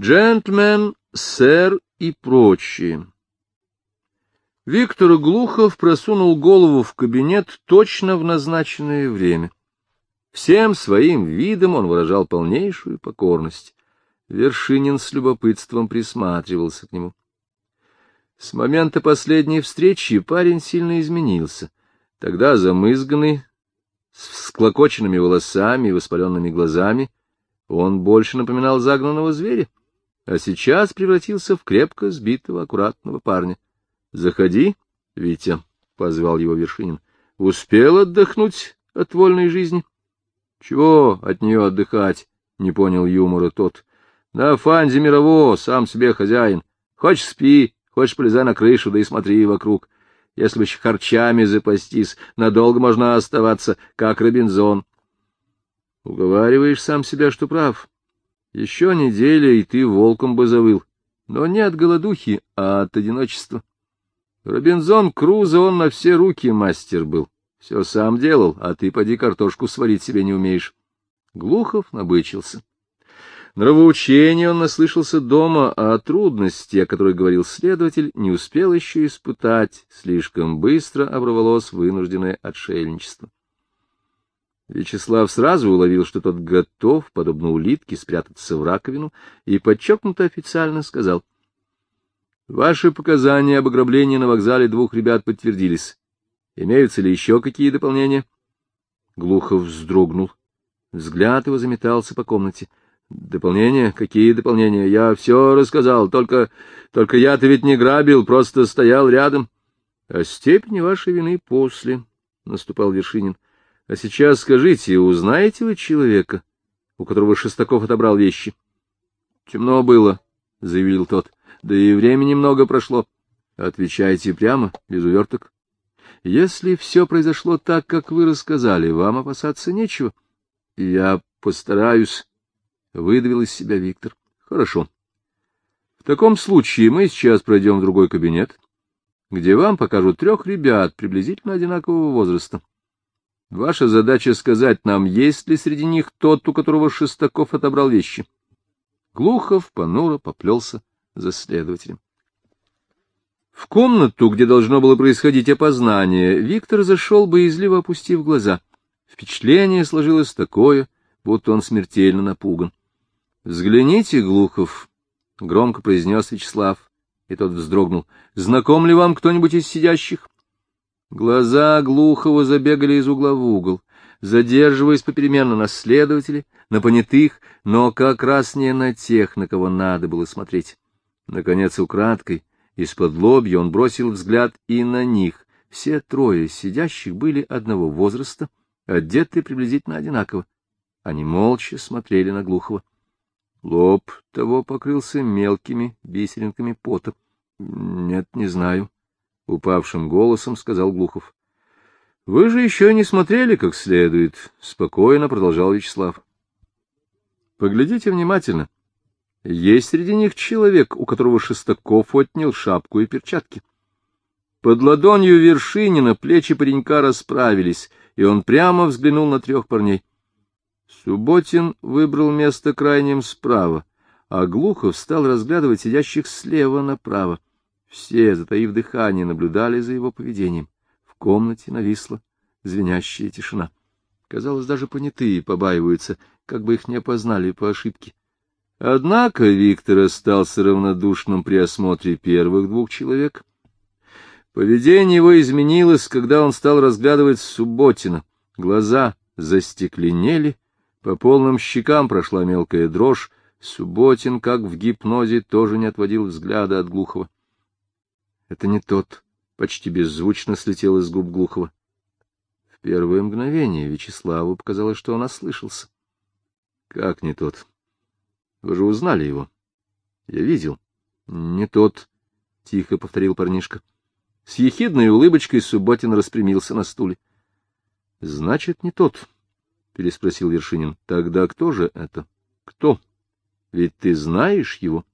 Джентльмен, сэр и прочие. Виктор Глухов просунул голову в кабинет точно в назначенное время. Всем своим видом он выражал полнейшую покорность. Вершинин с любопытством присматривался к нему. С момента последней встречи парень сильно изменился. Тогда замызганный, с всклокоченными волосами и воспаленными глазами, он больше напоминал загнанного зверя, а сейчас превратился в крепко сбитого, аккуратного парня. — Заходи, Витя, — позвал его Вершинин. — Успел отдохнуть от вольной жизни? — Чего от нее отдыхать? — не понял юмора тот. — На фанзе мирового, сам себе хозяин. Хочешь спи, Хочешь, полезай на крышу, да и смотри вокруг. Если бы еще харчами запастись, надолго можно оставаться, как Робинзон. Уговариваешь сам себя, что прав. Еще неделя, и ты волком бы завыл. Но не от голодухи, а от одиночества. Робинзон Крузо, он на все руки мастер был. Все сам делал, а ты поди картошку сварить себе не умеешь. Глухов набычился. Нравоучение он наслышался дома, а трудности, о которых говорил следователь, не успел еще испытать, слишком быстро оборвалось вынужденное отшельничество. Вячеслав сразу уловил, что тот готов, подобно улитке, спрятаться в раковину, и подчеркнуто официально сказал. — Ваши показания об ограблении на вокзале двух ребят подтвердились. Имеются ли еще какие дополнения? Глухов вздрогнул. Взгляд его заметался по комнате. Дополнения? Какие дополнения? Я все рассказал, только... Только я-то ведь не грабил, просто стоял рядом. А степени вашей вины после, — наступал Вершинин. А сейчас скажите, узнаете вы человека, у которого Шестаков отобрал вещи? Темно было, — заявил тот. Да и времени много прошло. Отвечайте прямо, без уверток. Если все произошло так, как вы рассказали, вам опасаться нечего. Я постараюсь, — выдавил из себя Виктор. — Хорошо. В таком случае мы сейчас пройдем в другой кабинет, где вам покажут трех ребят приблизительно одинакового возраста. Ваша задача сказать нам, есть ли среди них тот, у которого Шестаков отобрал вещи. Глухов понуро поплелся за следователем. В комнату, где должно было происходить опознание, Виктор зашел, боязливо опустив глаза. Впечатление сложилось такое, будто он смертельно напуган. — Взгляните, Глухов, — громко произнес Вячеслав, и тот вздрогнул. — Знаком ли вам кто-нибудь из сидящих? Глаза Глухова забегали из угла в угол, задерживаясь попеременно на следователе, на понятых, но как раз не на тех, на кого надо было смотреть. Наконец, украдкой, из-под лобья он бросил взгляд и на них. Все трое сидящих были одного возраста, одеты приблизительно одинаково. Они молча смотрели на Глухова. Лоб того покрылся мелкими бисеринками пота. — Нет, не знаю, — упавшим голосом сказал Глухов. — Вы же еще не смотрели как следует, — спокойно продолжал Вячеслав. — Поглядите внимательно. Есть среди них человек, у которого Шестаков отнял шапку и перчатки. Под ладонью Вершинина плечи паренька расправились, и он прямо взглянул на трех парней. Субботин выбрал место крайним справа, а Глухов стал разглядывать сидящих слева направо. Все, затаив дыхание, наблюдали за его поведением. В комнате нависла звенящая тишина. Казалось, даже понятые побаиваются, как бы их не опознали по ошибке. Однако Виктор остался равнодушным при осмотре первых двух человек. Поведение его изменилось, когда он стал разглядывать Субботина. Глаза застекленели, по полным щекам прошла мелкая дрожь, Субботин, как в гипнозе, тоже не отводил взгляда от Глухова. — Это не тот, — почти беззвучно слетел из губ Глухова. В первое мгновение Вячеславу показалось, что он ослышался. — Как не тот? Вы же узнали его. — Я видел. — Не тот, — тихо повторил парнишка. С ехидной улыбочкой Субботин распрямился на стуле. — Значит, не тот. — переспросил Вершинин. — Тогда кто же это? — Кто? Ведь ты знаешь его.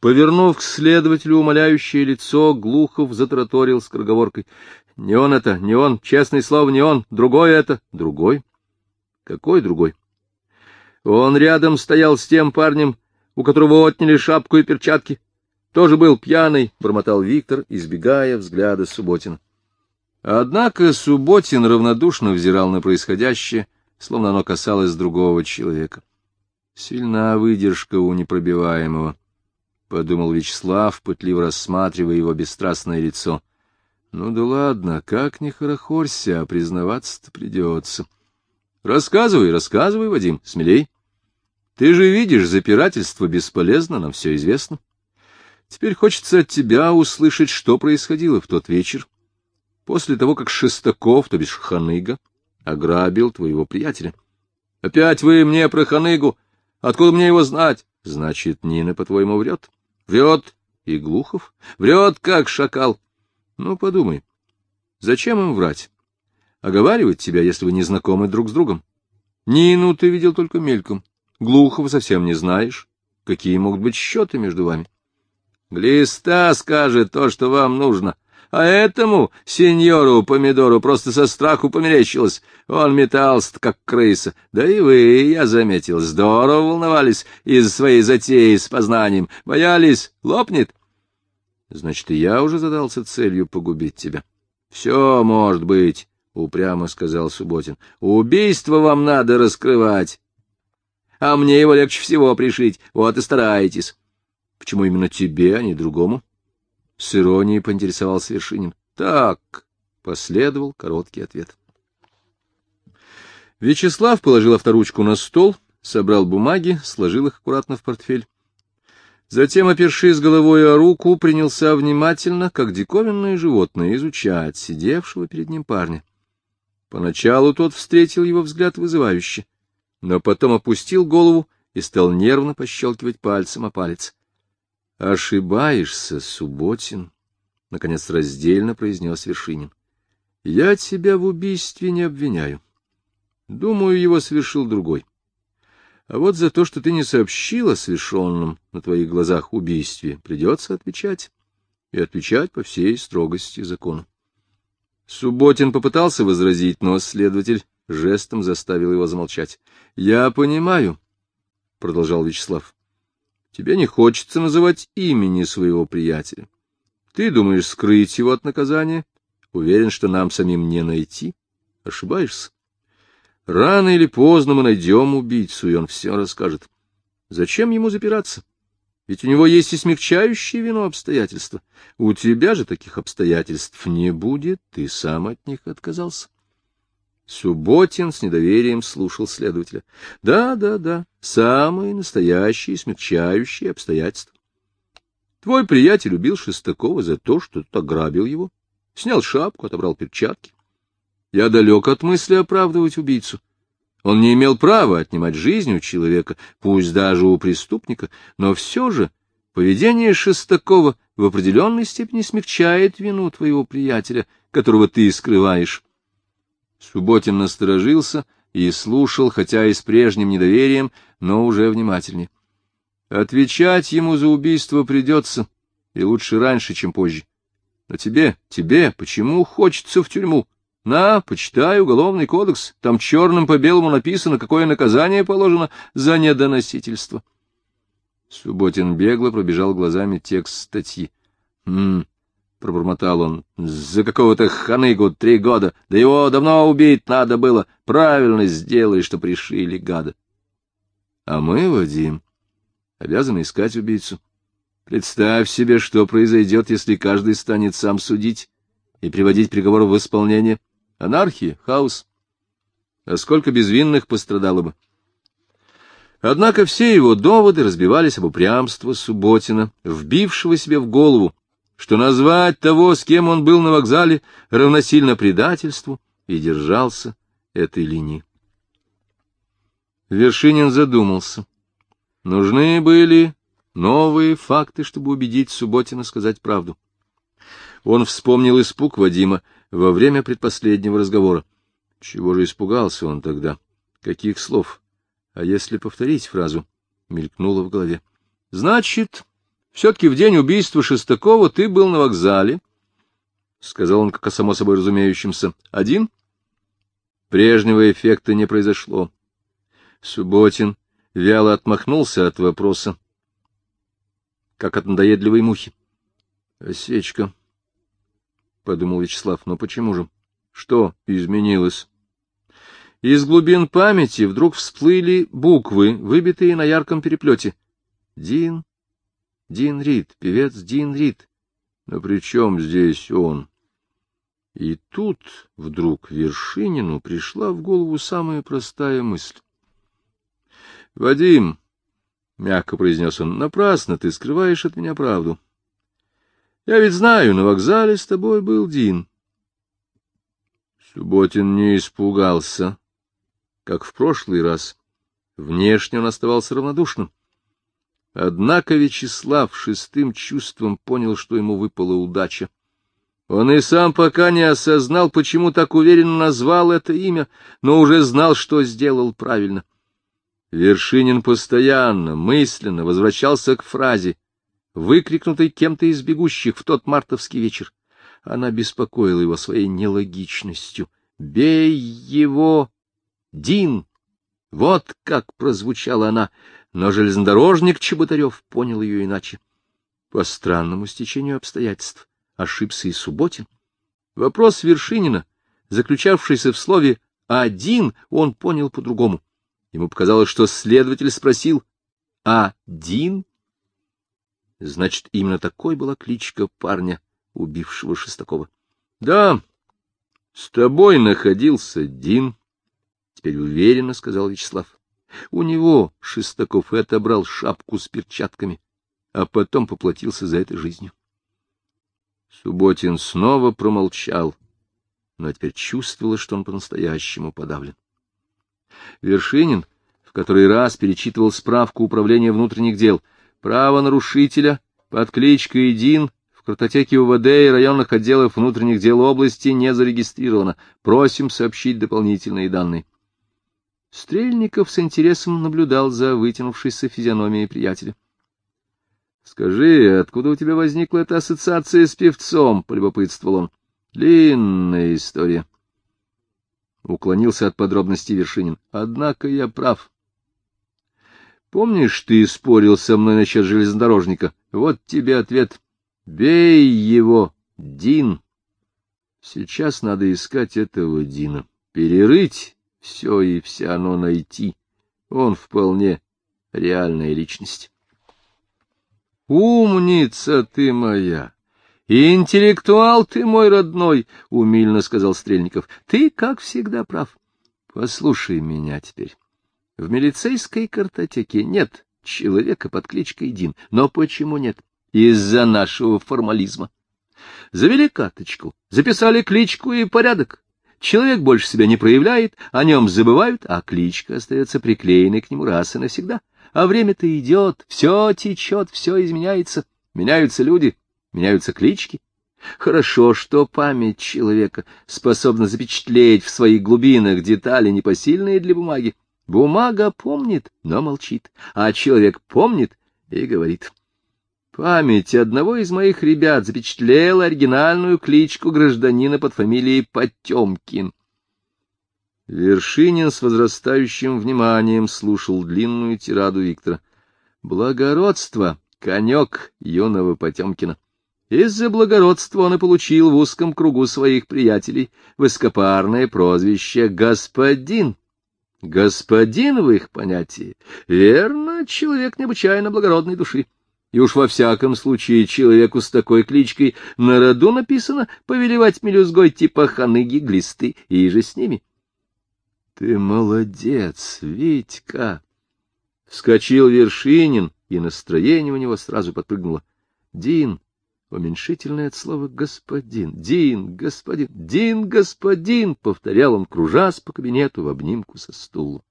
Повернув к следователю умоляющее лицо, Глухов затраторил скороговоркой. — Не он это, не он, честное слово, не он, другой это. — Другой? Какой другой? Он рядом стоял с тем парнем, у которого отняли шапку и перчатки, тоже был пьяный, — бормотал Виктор, избегая взгляда Субботина. Однако Субботин равнодушно взирал на происходящее, словно оно касалось другого человека. Сильна выдержка у непробиваемого, — подумал Вячеслав, пытливо рассматривая его бесстрастное лицо. Ну да ладно, как не хорохорься, а признаваться-то придется. Рассказывай, рассказывай, Вадим, смелей. Ты же видишь, запирательство бесполезно, нам все известно. Теперь хочется от тебя услышать, что происходило в тот вечер, после того, как Шестаков, то бишь Ханыга, ограбил твоего приятеля. — Опять вы мне про Ханыгу? Откуда мне его знать? — Значит, Нина, по-твоему, врет? — Врет. И Глухов? Врет, как шакал. Ну, подумай, зачем им врать? Оговаривать тебя, если вы не знакомы друг с другом. Нину ты видел только мельком. Глухого совсем не знаешь. Какие могут быть счеты между вами? Глиста скажет то, что вам нужно. А этому, сеньору Помидору, просто со страху померещилось. Он метался как крыса. Да и вы, я заметил, здорово волновались из-за своей затеи с познанием. Боялись, лопнет. Значит, и я уже задался целью погубить тебя. — Все может быть, — упрямо сказал Субботин. — Убийство вам надо раскрывать. А мне его легче всего пришить. Вот и старайтесь. — Почему именно тебе, а не другому? С иронией поинтересовался Вершинин. — Так, — последовал короткий ответ. Вячеслав положил авторучку на стол, собрал бумаги, сложил их аккуратно в портфель. Затем, опершись головой о руку, принялся внимательно, как диковинное животное, изучать сидевшего перед ним парня. Поначалу тот встретил его взгляд вызывающе, но потом опустил голову и стал нервно пощелкивать пальцем о палец. — Ошибаешься, Субботин, — наконец раздельно произнес Вершинин. — Я тебя в убийстве не обвиняю. Думаю, его совершил другой. А вот за то, что ты не сообщила совершенном на твоих глазах убийстве, придется отвечать. И отвечать по всей строгости закона. Субботин попытался возразить, но следователь жестом заставил его замолчать. — Я понимаю, — продолжал Вячеслав, — тебе не хочется называть имени своего приятеля. Ты думаешь скрыть его от наказания? Уверен, что нам самим не найти? Ошибаешься. Рано или поздно мы найдем убийцу, и он все расскажет. Зачем ему запираться? Ведь у него есть и смягчающие вину обстоятельства. У тебя же таких обстоятельств не будет, ты сам от них отказался. Субботин с недоверием слушал следователя. Да, да, да, самые настоящие смягчающие обстоятельства. Твой приятель убил Шестакова за то, что тот ограбил его, снял шапку, отобрал перчатки. Я далек от мысли оправдывать убийцу. Он не имел права отнимать жизнь у человека, пусть даже у преступника, но все же поведение Шестакова в определенной степени смягчает вину твоего приятеля, которого ты скрываешь. Субботин насторожился и слушал, хотя и с прежним недоверием, но уже внимательнее. Отвечать ему за убийство придется, и лучше раньше, чем позже. Но тебе, тебе, почему хочется в тюрьму? На, почитай уголовный кодекс, там черным по белому написано, какое наказание положено за недоносительство. Субботин бегло пробежал глазами текст статьи. «М-м», пробормотал он, — «за какого-то ханыгу три года, да его давно убить надо было, правильно сделай, что пришили гада». А мы, Вадим, обязаны искать убийцу. Представь себе, что произойдет, если каждый станет сам судить и приводить приговор в исполнение. Анархия, хаос. А сколько безвинных пострадало бы? Однако все его доводы разбивались об упрямство Субботина, вбившего себе в голову, что назвать того, с кем он был на вокзале, равносильно предательству, и держался этой линии. Вершинин задумался. Нужны были новые факты, чтобы убедить Субботина сказать правду. Он вспомнил испуг Вадима во время предпоследнего разговора. Чего же испугался он тогда? Каких слов? А если повторить фразу? Мелькнуло в голове. — Значит, все-таки в день убийства Шестакова ты был на вокзале, — сказал он, как о само собой разумеющемся. — Один? Прежнего эффекта не произошло. Субботин вяло отмахнулся от вопроса, как от надоедливой мухи. — Осечка, — подумал Вячеслав, — но почему же? Что изменилось? Из глубин памяти вдруг всплыли буквы, выбитые на ярком переплете. Дин, Дин Рид, певец Дин Рид. Но при чем здесь он? И тут вдруг Вершинину пришла в голову самая простая мысль. — Вадим, — мягко произнес он, — напрасно ты скрываешь от меня правду. Я ведь знаю, на вокзале с тобой был Дин. Субботин не испугался, как в прошлый раз. Внешне он оставался равнодушным. Однако Вячеслав шестым чувством понял, что ему выпала удача. Он и сам пока не осознал, почему так уверенно назвал это имя, но уже знал, что сделал правильно. Вершинин постоянно, мысленно возвращался к фразе, выкрикнутой кем-то из бегущих в тот мартовский вечер. Она беспокоила его своей нелогичностью. «Бей его, Дин!» Вот как прозвучала она, но железнодорожник Чеботарев понял ее иначе. По странному стечению обстоятельств ошибся и Субботин. Вопрос Вершинина, заключавшийся в слове «один», он понял по-другому. Ему показалось, что следователь спросил «один»? Значит, именно такой была кличка парня, убившего Шестакова. — Да, с тобой находился Дин, — теперь уверенно сказал Вячеслав. У него Шестаков и отобрал шапку с перчатками, а потом поплатился за это жизнью. Субботин снова промолчал, но теперь чувствовала, что он по-настоящему подавлен. Вершинин в который раз перечитывал справку Управления внутренних дел. Право нарушителя под кличкой Дин в картотеке УВД и районных отделов внутренних дел области не зарегистрировано. Просим сообщить дополнительные данные. Стрельников с интересом наблюдал за вытянувшейся физиономией приятеля. — Скажи, откуда у тебя возникла эта ассоциация с певцом? — полюбопытствовал он. — Длинная история. Уклонился от подробностей Вершинин. — Однако я прав. Помнишь, ты спорил со мной насчет железнодорожника? Вот тебе ответ. Бей его, Дин. Сейчас надо искать этого Дина. Перерыть все и вся оно найти. Он вполне реальная личность. «Умница ты моя! Интеллектуал ты мой родной!» — умильно сказал Стрельников. «Ты, как всегда, прав. Послушай меня теперь. В милицейской картотеке нет человека под кличкой Дин. Но почему нет? Из-за нашего формализма. Завели карточку, записали кличку и порядок. Человек больше себя не проявляет, о нем забывают, а кличка остается приклеенной к нему раз и навсегда. А время-то идет, все течет, все изменяется. Меняются люди, меняются клички. Хорошо, что память человека способна запечатлеть в своих глубинах детали, непосильные для бумаги. Бумага помнит, но молчит, а человек помнит и говорит. Память одного из моих ребят запечатлела оригинальную кличку гражданина под фамилией Потемкин. Вершинин с возрастающим вниманием слушал длинную тираду Виктора. Благородство — конек юного Потемкина. Из-за благородства он и получил в узком кругу своих приятелей высокопарное прозвище «Господин». Господин в их понятии, верно, человек необычайно благородной души. И уж во всяком случае человеку с такой кличкой на роду написано повелевать мелюзгой типа ханыги, глисты и же с ними. Ты молодец, Витька! Вскочил Вершинин, и настроение у него сразу подпрыгнуло. Дин, уменьшительное от слова «господин», «Дин, господин», «Дин, господин», — повторял он, кружась по кабинету в обнимку со стулом.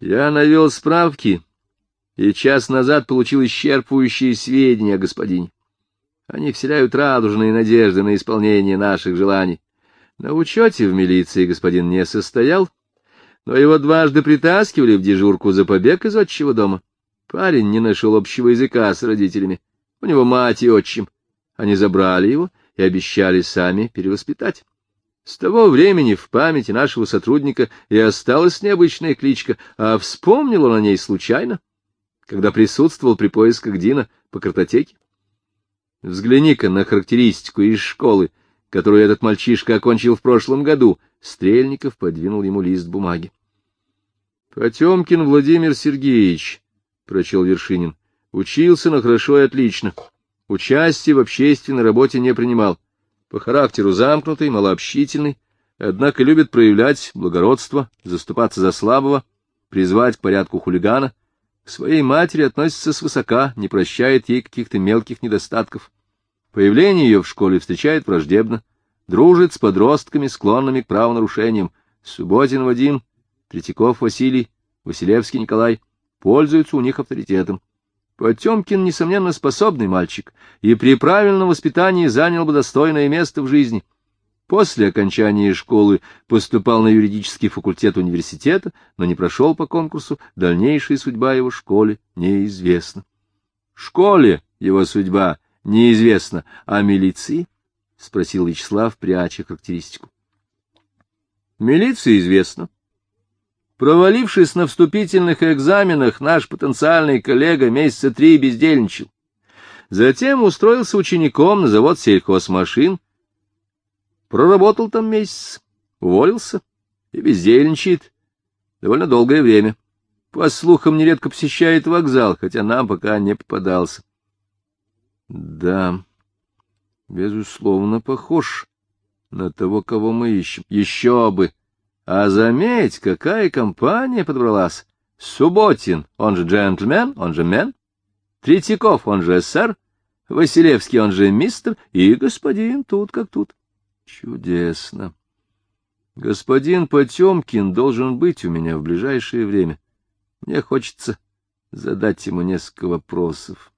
Я навел справки и час назад получил исчерпывающие сведения о господине. Они вселяют радужные надежды на исполнение наших желаний. На учете в милиции господин не состоял, но его дважды притаскивали в дежурку за побег из отчего дома. Парень не нашел общего языка с родителями. У него мать и отчим. Они забрали его и обещали сами перевоспитать. С того времени в памяти нашего сотрудника и осталась необычная кличка, а вспомнил он о ней случайно. Когда присутствовал при поисках Дина по картотеке? Взгляни-ка на характеристику из школы, которую этот мальчишка окончил в прошлом году. Стрельников подвинул ему лист бумаги. — Потемкин Владимир Сергеевич, — прочел Вершинин, — учился на хорошо и отлично. Участие в общественной работе не принимал. По характеру замкнутый, малообщительный, однако любит проявлять благородство, заступаться за слабого, призвать к порядку хулигана. К своей матери относится свысока, не прощает ей каких-то мелких недостатков. Появление ее в школе встречает враждебно, дружит с подростками, склонными к правонарушениям. Субботин Вадим, Третьяков Василий, Василевский Николай пользуются у них авторитетом. Потемкин, несомненно, способный мальчик, и при правильном воспитании занял бы достойное место в жизни. После окончания школы поступал на юридический факультет университета, но не прошел по конкурсу, дальнейшая судьба его школе неизвестна. Школе его судьба неизвестна, а милиции? — спросил Вячеслав, пряча характеристику. — Милиция известна. Провалившись на вступительных экзаменах, наш потенциальный коллега месяца три бездельничал. Затем устроился учеником на завод сельхозмашин. Проработал там месяц, уволился и бездельничает довольно долгое время. По слухам, нередко посещает вокзал, хотя нам пока не попадался. Да, безусловно, похож на того, кого мы ищем. Еще бы! А заметь, какая компания подобралась. Субботин, он же джентльмен, он же мен. Третьяков, он же сэр. Василевский, он же мистер. И господин тут как тут. Чудесно. Господин Потемкин должен быть у меня в ближайшее время. Мне хочется задать ему несколько вопросов.